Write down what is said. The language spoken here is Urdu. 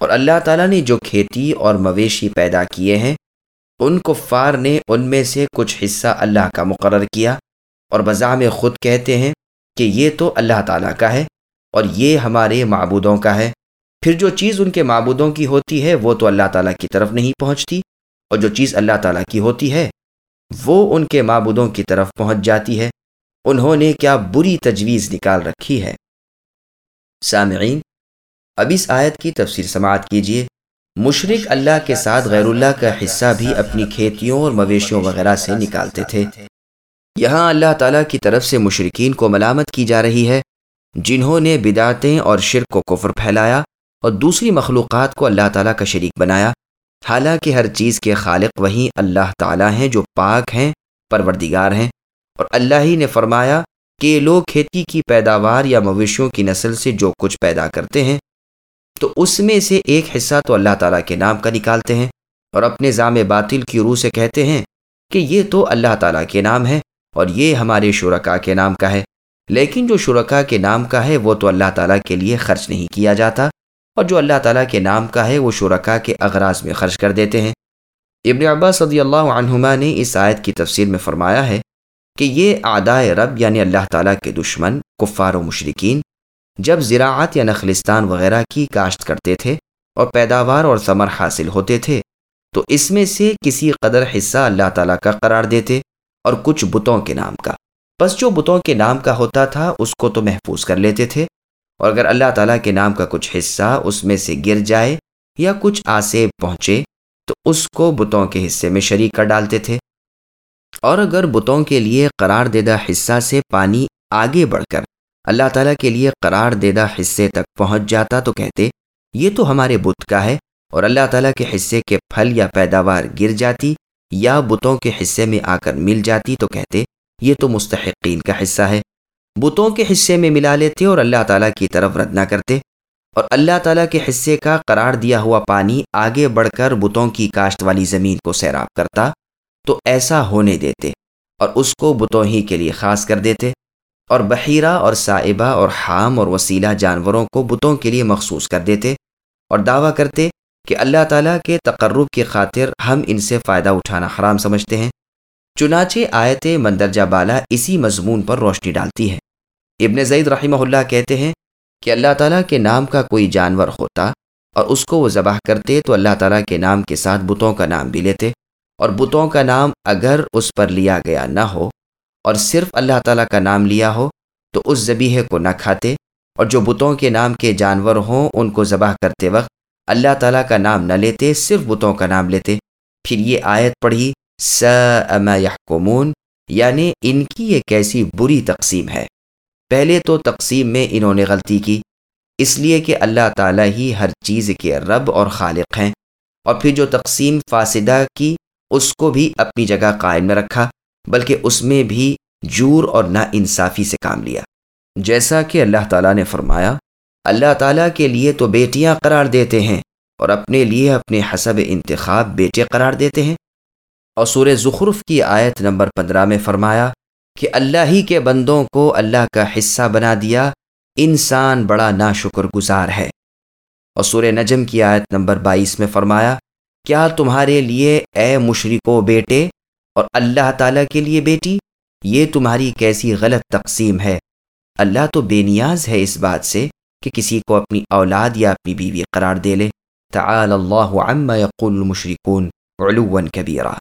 اور اللہ تعالیٰ نے جو کھیتی اور مویشی پیدا کیے ہیں، ان کفار نے ان میں سے کچھ حصہ اللہ کا مقرر کیا۔ اور بذام خود کہتے ہیں کہ یہ تو اللہ تعالیٰ کا ہے اور یہ ہمارے معبودوں کا ہے۔ پھر جو چیز ان کے معبودوں کی ہوتی ہے، وہ تو اللہ تعالیٰ کی طرف نہیں پہنچتی۔ اور جو چیز اللہ تعالیٰ کی ہوتی ہے، وہ ان کے معبودوں کی طرف پہنچ جاتی ہے۔ انہوں نے کیا بری تجویز نکال رکھی ہے۔ سامعین اب اس آیت کی تفسیر سماعت کیجیے مشرق اللہ کے ساتھ غیر اللہ کا حصہ بھی اپنی کھیتیوں اور مویشیوں وغیرہ سے نکالتے تھے۔ یہاں اللہ تعالیٰ کی طرف سے مشرقین کو ملامت کی جا رہی ہے، جنہوں نے بدعتیں اور شرک کو کفر پھیلایا اور دوسری مخلوقات کو اللہ تعالیٰ کا شریک بنایا۔ حالانکہ ہر چیز کے خالق وہی اللہ تعالیٰ ہیں جو پاک ہیں، پروردگار ہیں۔ اور اللہ ہی نے فرمایا کہ یہ لوگ کھیتی کی پیداوار یا مویشیوں کی نسل سے جو کچھ پیدا کرتے ہیں تو اس میں سے ایک حصہ تو اللہ تعالیٰ کے نام کا نکالتے ہیں اور اپنے ضام باطل کی روح سے کہتے ہیں کہ یہ تو اللہ تعالیٰ کے نام ہے اور یہ ہمارے شرکا کے نام کا ہے۔ لیکن جو شرکا کے نام کا ہے وہ تو اللہ تعالیٰ کے لیے خرچ نہیں کیا جاتا اور جو اللہ تعالیٰ کے نام کا ہے وہ شرکا کے اغراض میں خرچ کر دیتے ہیں۔ ابن عباس صدی اللہ عنہما نے اس آیت کی تفسیر میں فرمایا ہے کہ یہ آدائے رب یعنی اللہ تعالیٰ کے دشمن، کفار و مشرقین جب زراعت یا نخلستان وغیرہ کی کاشت کرتے تھے اور پیداوار اور ثمر حاصل ہوتے تھے، تو اس میں سے کسی قدر حصہ اللہ تعالیٰ کا قرار دیتے اور کچھ بتوں کے نام کا۔ بس جو بتوں کے نام کا ہوتا تھا، اس کو تو محفوظ کر لیتے تھے، اور اگر اللہ تعالیٰ کے نام کا کچھ حصہ اس میں سے گر جائے یا کچھ آسیب پہنچے، تو اس کو بتوں کے حصے میں شریک کر ڈالتے تھے۔ اور اگر بتوں کے لیے قرار دیدہ حصہ سے پانی آگے بڑھ کر اللہ تعالیٰ کے لیے قرار دیدہ حصے تک پہنچ جاتا تو کہتے، یہ تو ہمارے بت کا ہے، اور اللہ تعالیٰ کے حصے کے پھل یا پیداوار گر جاتی یا بتوں کے حصے میں آ کر مل جاتی تو کہتے، یہ تو مستحقین کا حصہ ہے۔ بتوں کے حصے میں ملا لیتے اور اللہ تعالیٰ کی طرف رد نہ کرتے۔ اور اللہ تعالیٰ کے حصے کا قرار دیا ہوا پانی آگے بڑھ کر بتوں کی کاشت والی زمین کو سیراب کرتا تو ایسا ہونے دیتے اور اس کو بتوں ہی کے لیے خاص کر دیتے۔ اور بحیرہ اور صائبہ اور حام اور وسیلہ جانوروں کو بتوں کے لیے مخصوص کر دیتے اور دعویٰ کرتے کہ اللہ تعالیٰ کے تقرب کی خاطر ہم ان سے فائدہ اٹھانا حرام سمجھتے ہیں۔ چنانچہ آیت مندرجہ بالا اسی مضمون پر روشنی ڈالتی ہے۔ ابن زید رحمہ اللہ کہتے ہیں کہ اللہ تعالیٰ کے نام کا کوئی جانور ہوتا اور اس کو وہ ذبح کرتے تو اللہ تعالیٰ کے نام کے ساتھ بتوں کا نام بھی لیتے اور بتوں کا نام اگر اس پر لیا گیا نہ ہو اور صرف اللہ تعالیٰ کا نام لیا ہو، تو اس ذبیحے کو نہ کھاتے اور جو بتوں کے نام کے جانور ہوں، ان کو ذبح کرتے وقت اللہ تعالیٰ کا نام نہ لیتے، صرف بتوں کا نام لیتے۔ پھر یہ آیت پڑھی س یحکمون یعنی ان کی یہ کیسی بری تقسیم ہے۔ پہلے تو تقسیم میں انہوں نے غلطی کی، اس لیے کہ اللہ تعالیٰ ہی ہر چیز کے رب اور خالق ہیں۔ اور پھر جو تقسیم فاسدہ کی، اس کو بھی اپنی جگہ قائم میں رکھا۔ بلکہ اس میں بھی جور اور نا انصافی سے کام لیا۔ جیسا کہ اللہ تعالیٰ نے فرمایا، اللہ تعالیٰ کے لیے تو بیٹیاں قرار دیتے ہیں اور اپنے لیے اپنے حسب انتخاب بیٹے قرار دیتے ہیں۔ اور سور زخرف کی آیت نمبر پندرہ میں فرمایا کہ اللہ ہی کے بندوں کو اللہ کا حصہ بنا دیا انسان بڑا نا شکر گزار ہے۔ اور سور نجم کی آیت نمبر بائیس میں فرمایا، کیا تمہارے لیے اے مشرق بیٹے اور اللہ تعالیٰ کے لیے بیٹی، یہ تمہاری کیسی غلط تقسیم ہے۔ اللہ تو بے نیاز ہے اس بات سے کہ کسی کو اپنی اولاد یا اپنی بیوی قرار دے لے۔ تعال اللہ عما يقول المشركون علوا كبيرا